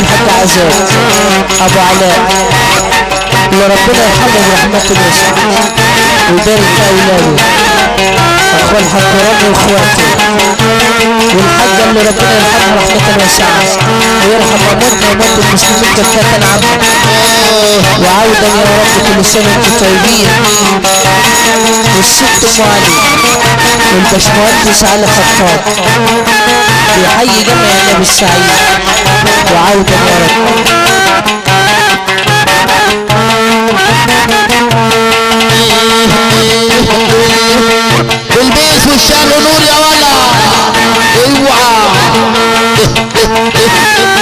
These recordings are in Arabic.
الحاج عزام أبو علاء اللي ربنا يرحمه برحمته الواسعه ويبارك في اولاده اخويا الحاج رامي واخواته والحاجة اللي ربنا يرحمها رحمة واسعة ويرحم أمواتنا وأموات المسلمين كافة عامة وعودا يا رب كل سنة وأنتم طيبين والست أم علي والباشمهندس علي خطاب. بيحيي جمع النبي السعيد وعودا يا رب. البيت والشر نور يا ولا. اوعى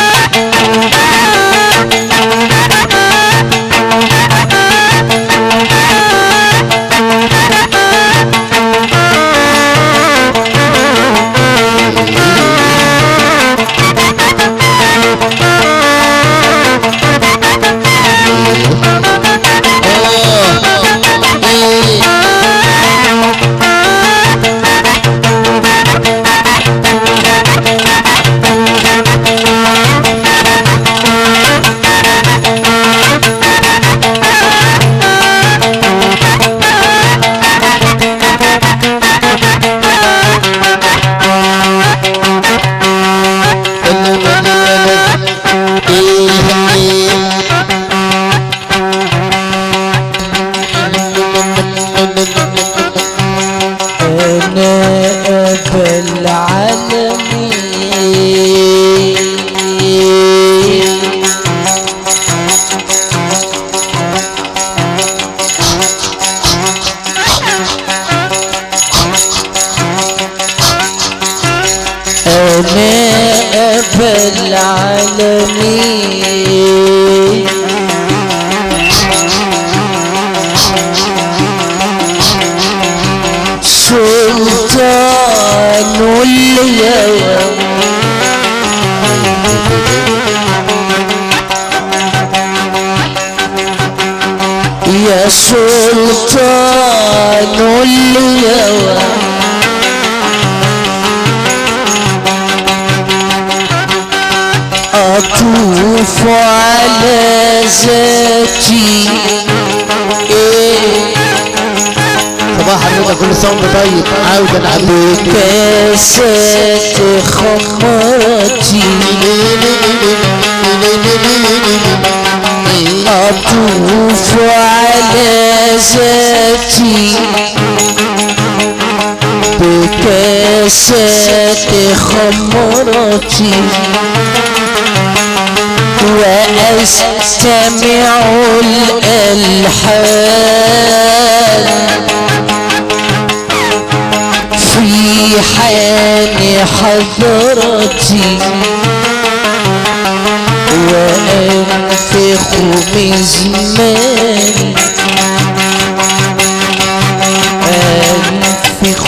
العالمين وانت طيب عودا عبيد. كاسات خمرتي أطوف على ذاتي بكاسات خمرتي وأستمع الألحان. في حان حضرتي. وأنفخ بزماني أنفخ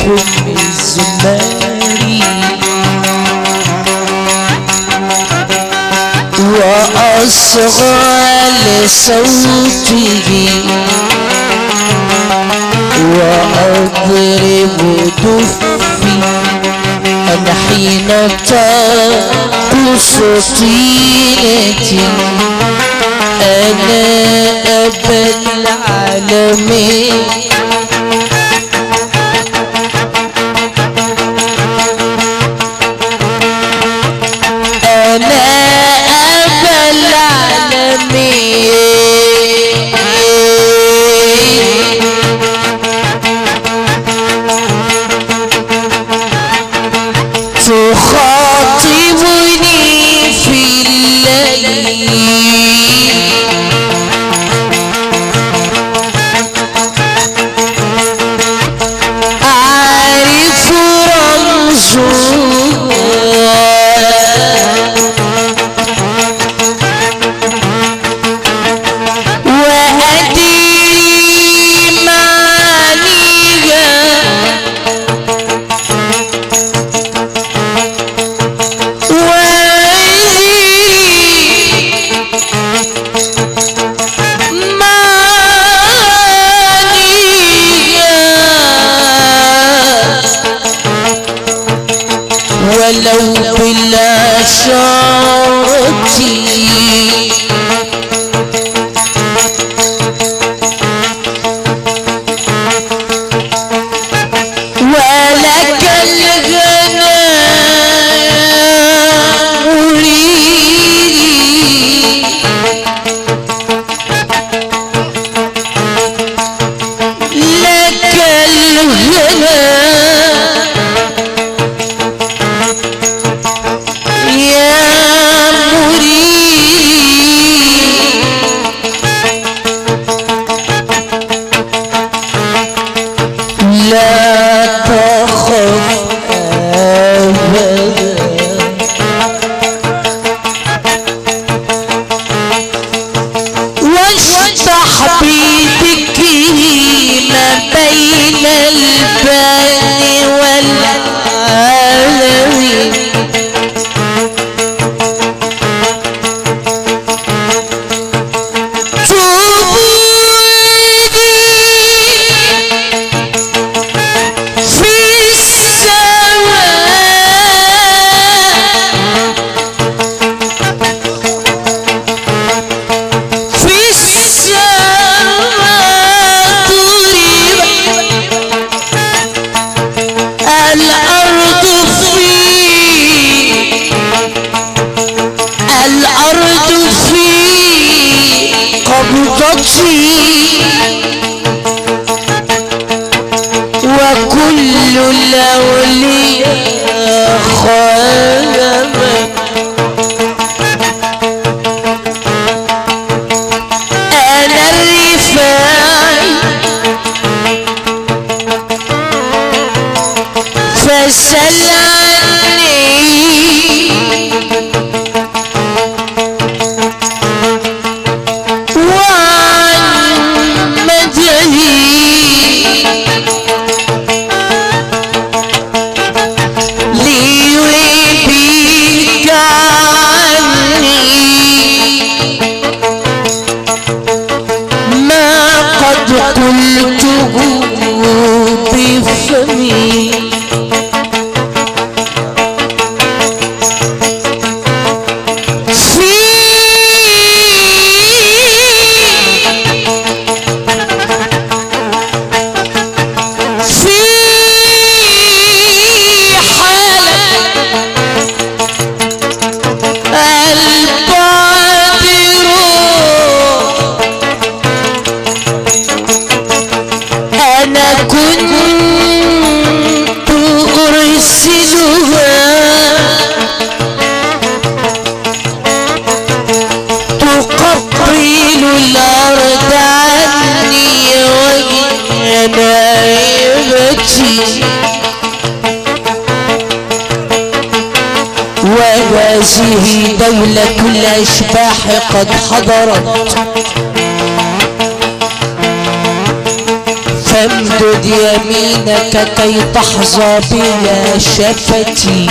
بزماني وأصغى لصوته وأضرب دفي أنا حين تقص أنا أبا العالمين. الأشباح قد حضرت. فامدد يمينك كي تحظى بيا شفتي.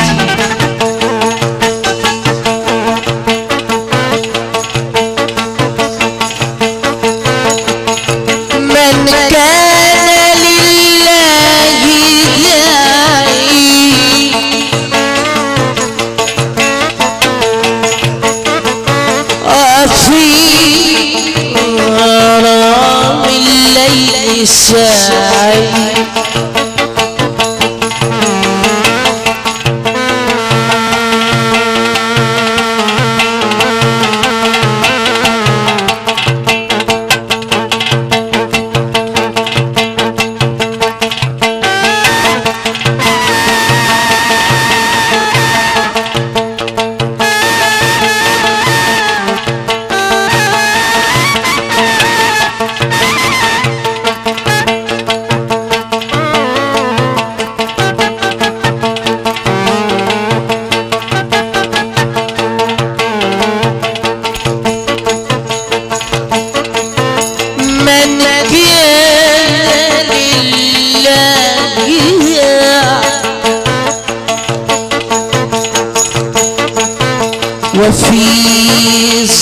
যায়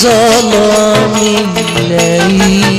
ظلام الليل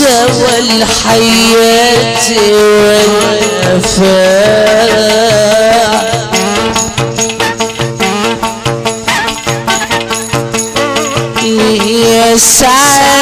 الأسد والحياة والنفاع يا سعد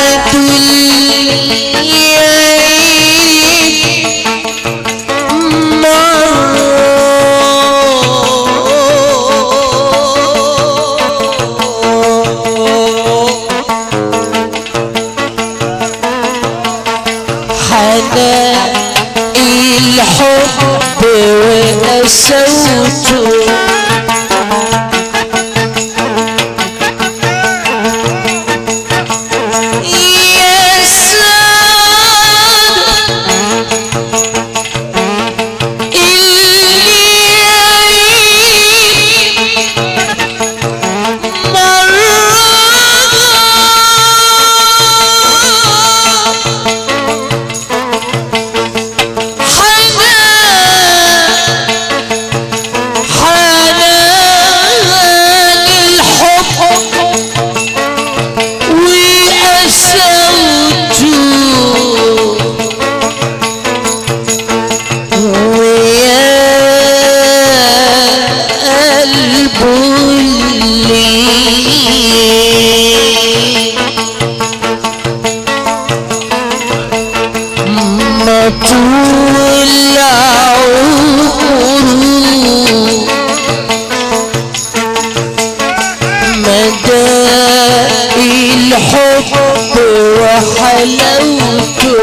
الحب وحلاوته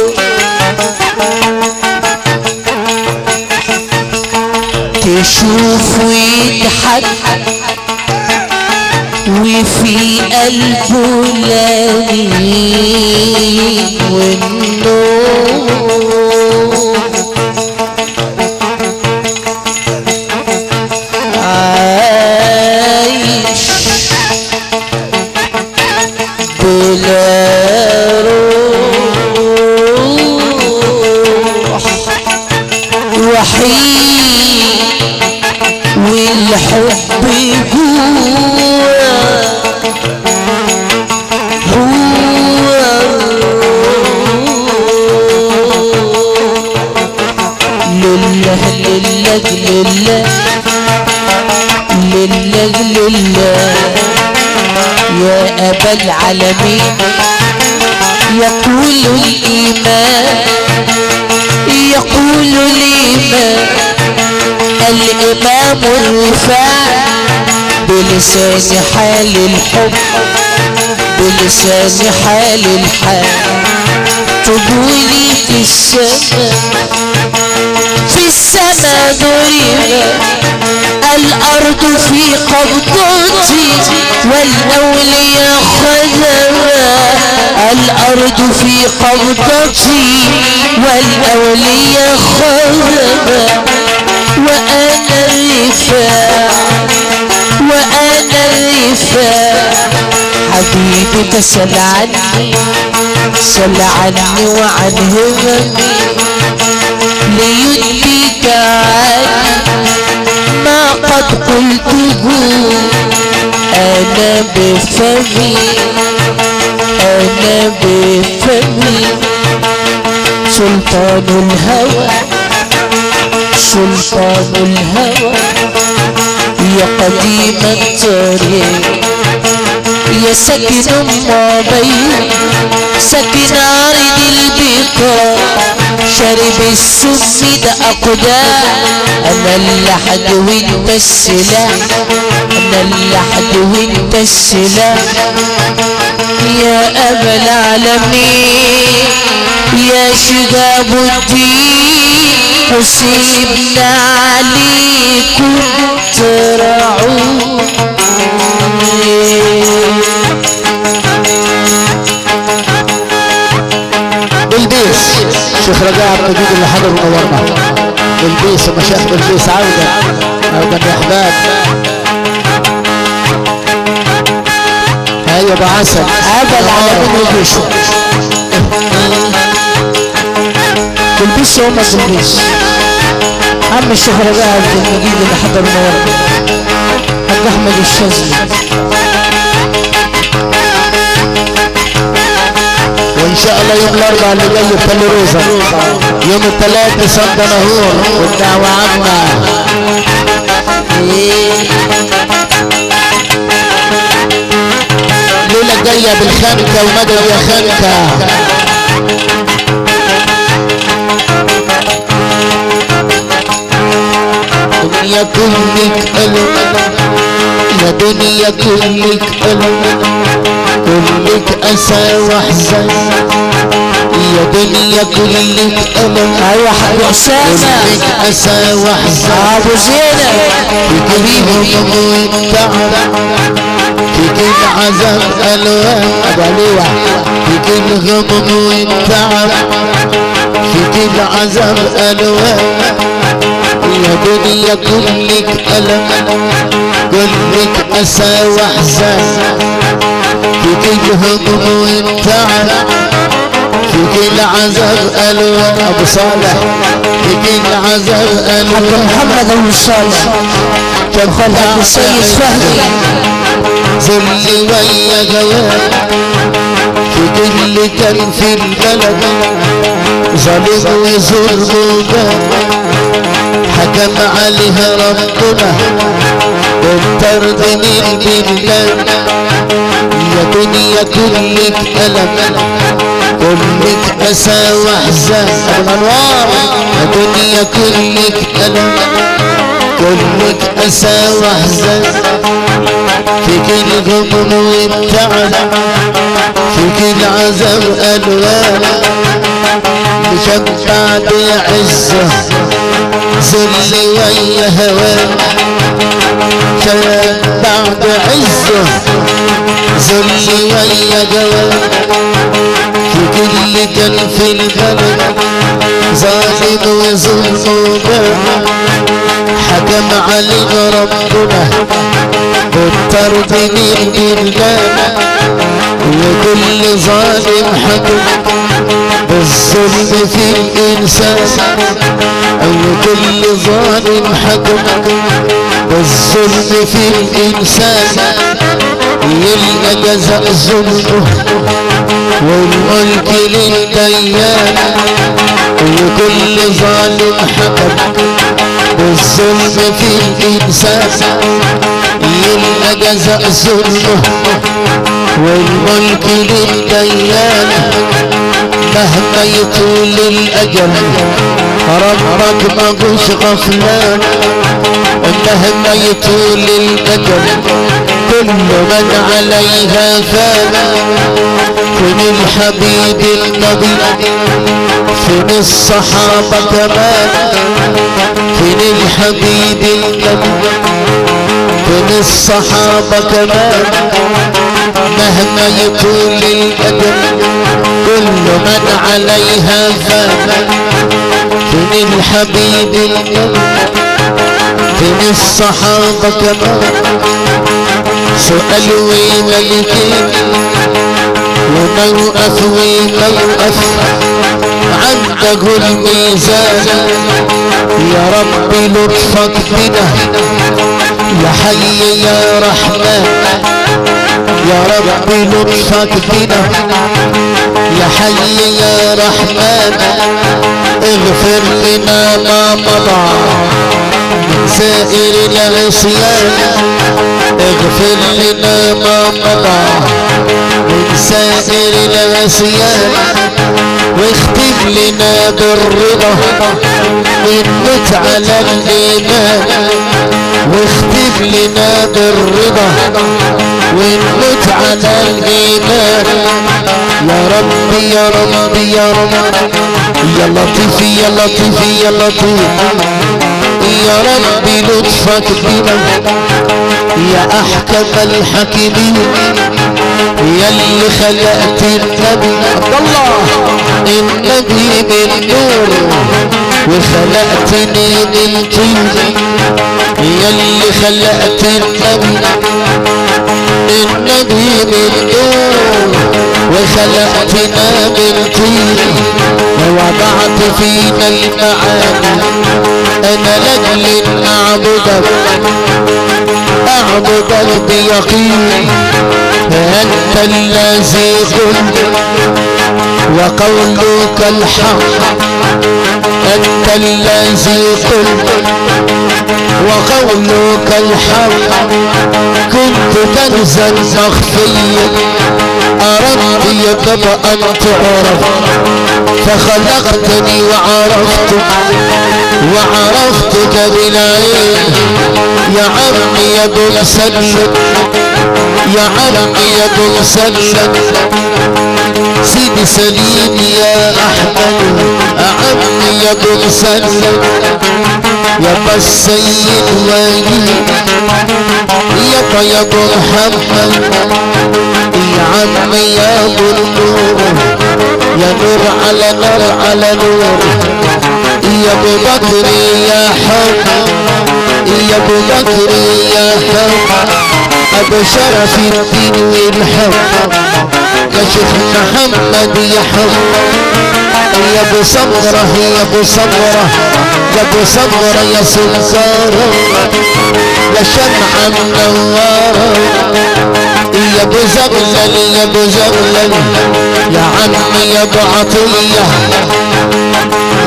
تشوفه يضحك وفي قلبه لالين والنور لله لله لله لله يا أبا العالمين يقول الإيمان يقول الإيمان الإمام الرفاع بلسان حال الحب بلسان حال الحال قبولي في السماء في السماء ضربة الأرض في قبضتي والأولياء خدمة الأرض في قبضتي والأولياء خدمة. وأنا الرفاع وأنا الرفاع حبيبي تسأل عني سل عني وعن هممي ليديك عني ما قد قلته. أنا بفمي أنا بفمي سلطان الهوى سلطان الهوى. يا قديم الطريق يا سكن ما بين سكن عرض البقاع. شرب السم ده أقدام أنا اللحد وانت السلاح أنا اللحد وانت السلاح يا أبا العالمين يا شجاب الدين حسيبنا عليكم. ترعون شيخ رجاء عبد المجيد اللي حضر ونورنا بلبيس ومشايخ بلبيس عودة. عودة يا أحباب. أبو عسل. ابل على مين يلبسوا تلبسوا وما تلبسش عم الشيخ رجاء عبد المجيد اللي حضر النهارده حاج أحمد الشاذلي. وإن شاء الله يوم الأربعاء اللي جاي في تل روزة. يوم الثلاث صد نهور والدعوة عامة. ليلة جاية بالخنكة ومدد يا خنكة دنيا كلك ألم يا دنيا كلك ألم كلك أسى وأحزان يا دنيا كلك ألم أيوه حاج اسامه كلك أسى وأحزان أبو زينب. الهموم والتعب فيك العذاب ألوان أبو عليوة فيك الهموم والتعب فيك العذاب ألوان. يا دنيا كلك ألم. كلك أسى وأحزان فيك الهموم والتعب فيك العذاب ألوان أبو صالح. فيك العذاب ألوان محمد أبو صالح. كان خالد السيد فهمي. ذل ويا جواب في اللي كان في البلد. ظالم وظلم حكم عليها ربنا. والطرد من بالله يا دنيا كلك ألم كلك أسى وأحزان أبو الأنوار. يا دنيا كلك ألم كلك أسى وأحزان فيك والتعب فيك العذاب ألوان هوان كان بعد عزة ذل ويا جوان فيك اللي كان في البلد ظالم وظلم حكم عليه ربنا بالطرد من بالله وكل ظالم حكم. بالظلم في الإنسان وكل ظالم حكم بالظلم في الإنسان يلقى جزاء ظلمه والملك للديان وكل ظالم حكم. بالظلم في الإنسان يلقى جزاء ظلمه والملك للديان مهما يطول الأجل ربك مبوش غفلان مهما يطول الأجل كل من عليها فان. فين الحبيب النبي فين الصحابة كمان. فين الحبيب النبي فين الصحابة كمان. مهما يطول الأجل كل من عليها فان فين الحبيب النبي فين الصحابة كمان سؤال وملكين وموقف وموقف عنده الميزان يا رب لطفك بنا. يا حي يا رحمن. يا رب لطفك بنا. يا حي يا رحمن اغفر لنا ما مضى. من سائر العصيان اغفر لنا ما مضى. من سائر العصيان واختم لنا بالرضا. ونمت على الإيمان واختم لنا بالرضا ونمت على الإيمان. يا ربي يا ربي يا رب. يا لطيف يا لطيف يا لطيف. يا ربي لطفك بنا. يا أحكم الحكيمين يا اللي خلقت النبي. عبد الله النبي من نور وخلقتني من طين يا اللي خلقت النبي النبي من نور خلقتنا من طين ووضعت فينا المعاني. أنا لاجل اعبدك اعبدك بيقين أنت الذي قلت وقولك الحق. أنت الذي قلت وقولك الحق كنت كنزا مخفيا. أردت يا بابا أن تعرف فخلقتني وعرفتك وعرفتك بالعين يا عمي يا ابو مسلم يا عمي يا ابو مسلم سيدي سليم يا أحمد عمي يا ابو مسلم يا السيد ولي يا ابو محمد يا عمي يا ابو النور يا نور على نور على نور يا أبو بكر يا حب يا أبو بكر يا حب أبو شرف الدين والحب. شيخ محمد يا حب يا ابو صبرة يا ابو صبرة. يا ابو صبرة يا سمساره يا شمعة منورة. يا ابو زغلل يا ابو زغلل يا عمي يا ابو عطية.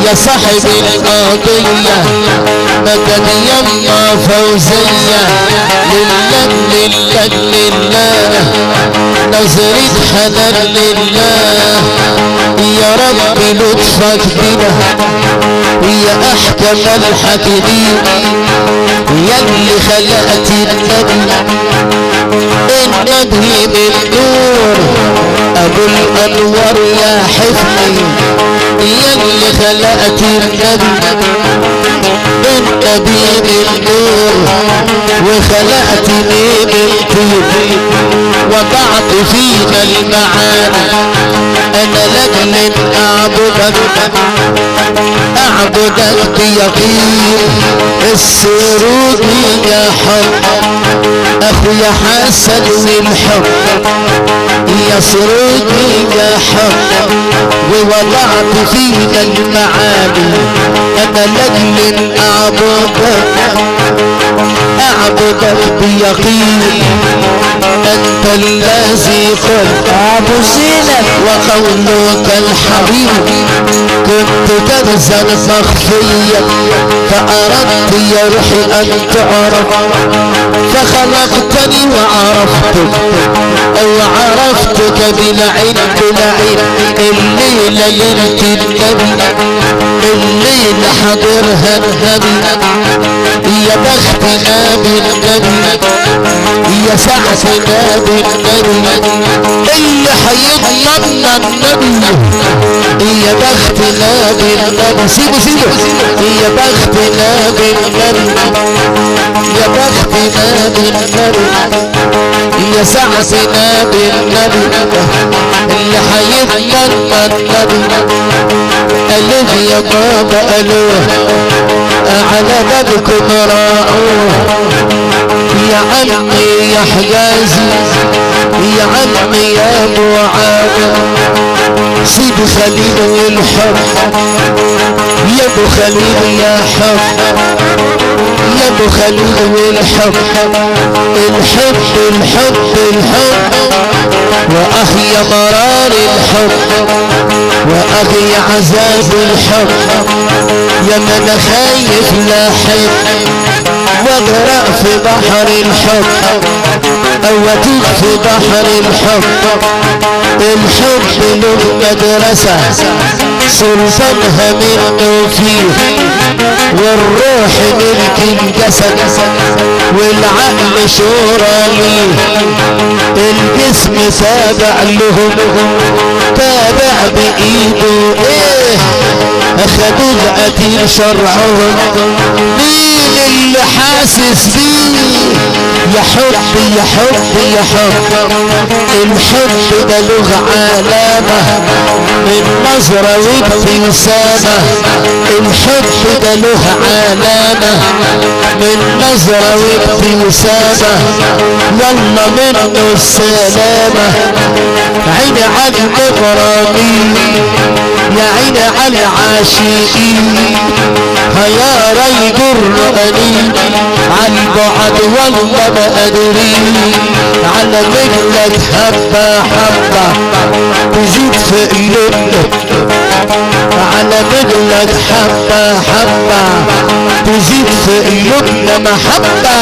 يا صاحب القضية مدد يما فوزية. لله لله لله. نظرة حنان لله. يا رب لطفك بنا. يا أحكم الحاكمين. يا اللي خلقت النبي النبي من نور أبو الأنوار يا حفني. يا اللي خلقت النبي النبي من نور وخلقتني من طين وضعت فينا المعاني أنا لاجل اعبدك اعبدك بيقين السرور يا حب. اخويا حسن والحب يا سرودي يا حب. ووضعت فينا المعاني. أنا لاجل أعبدك. أعبدك بيقين. أنت الذي قلت أبو زينب. وقولك الحبيب. كنت كنزا مخفيا فأردت يا روحي أن تعرف. فخلقتني وعرفتك وعرفتك بالعين بالعين الليلة ليلة النبي الليلة حضرها النبي يا بختنا بالنبي يا سعدنا بالنبي اللي حيضمن النبي. يا بختنا بالنبي سيبوا سيبوا يا بختنا بالنبي يا بختنا بالنبي يا سعدنا بالنبي اللي حيضمن النبي ألف يا بابا ألوه على بابكم راعوه يا عمي يا حجازي يا عمي يا ابو عامر سيد خليل والحب يا ابو خليل يا حب. يا ابو خليل والحب الحب الحب الحب. واحيا مرار الحب. واغي عذاب الحب. يا من أنا خايف لاحق واغرق في بحر الحب. اتوه في بحر الحب الحب له مدرسة سلطانها منه فيه والروح ملك الجسد والعقل شورى ليه الجسم تابع لهم تابع بإيده إيه اخدوا القتيل شرعهم. اللي حاسس بيه. يا حب يا حب يا حب. الحب ده له علامة. من نظرة وابتسامة الحب ده له علامة. من نظرة وابتسامة يلا منه السلامة. عيني على الإبراهيم يا عيني على العاشقين هيا راي جرأني عن بعد والله ما أدري. على رجلك حبة حبة تزيد في قلوبنا على رجلك حبة حبة تزيد في قلوبنا محبة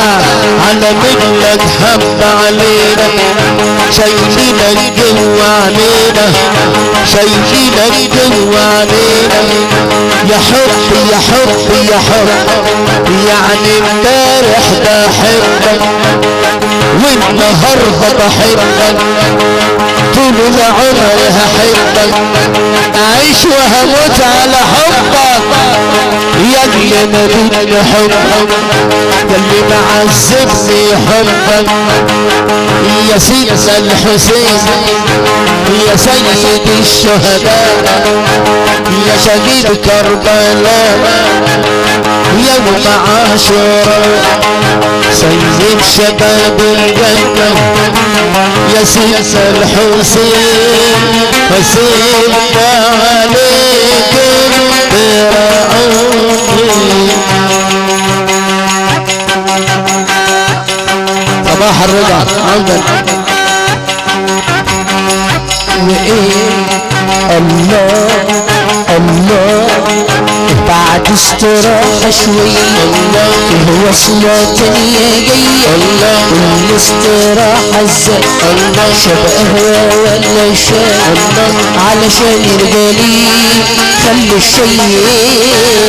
على رجلك حبة علينا. شايلينك جوا علينا علينا يا حب يا حب يا حب يعني امبارح بحبك والنهارده بحبك. طول العمر هحبك اعيش وهموت على حبك يا اللي بدي حبك يا اللي معذبني حبك يا سيدنا الحسين يا سيد الشهداء يا شهيد كربلاء يوم عاشوراء سيد شباب الجنة. يا سيد الحسين. حسين عليك صلاة تانية جاية والاستراحة إزاي شبه هوا ولا شاي علشان رجالي خلي الشيء.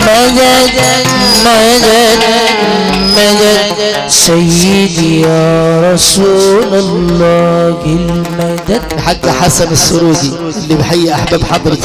مدد مدد مدد سيدي يا رسول الله المدد الحاج حسن السرودي اللي بحيي أحباب حضرة